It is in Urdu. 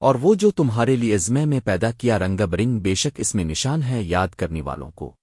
اور وہ جو تمہارے لیے ازمے میں پیدا کیا رنگ برنگ بے شک اس میں نشان ہے یاد کرنے والوں کو۔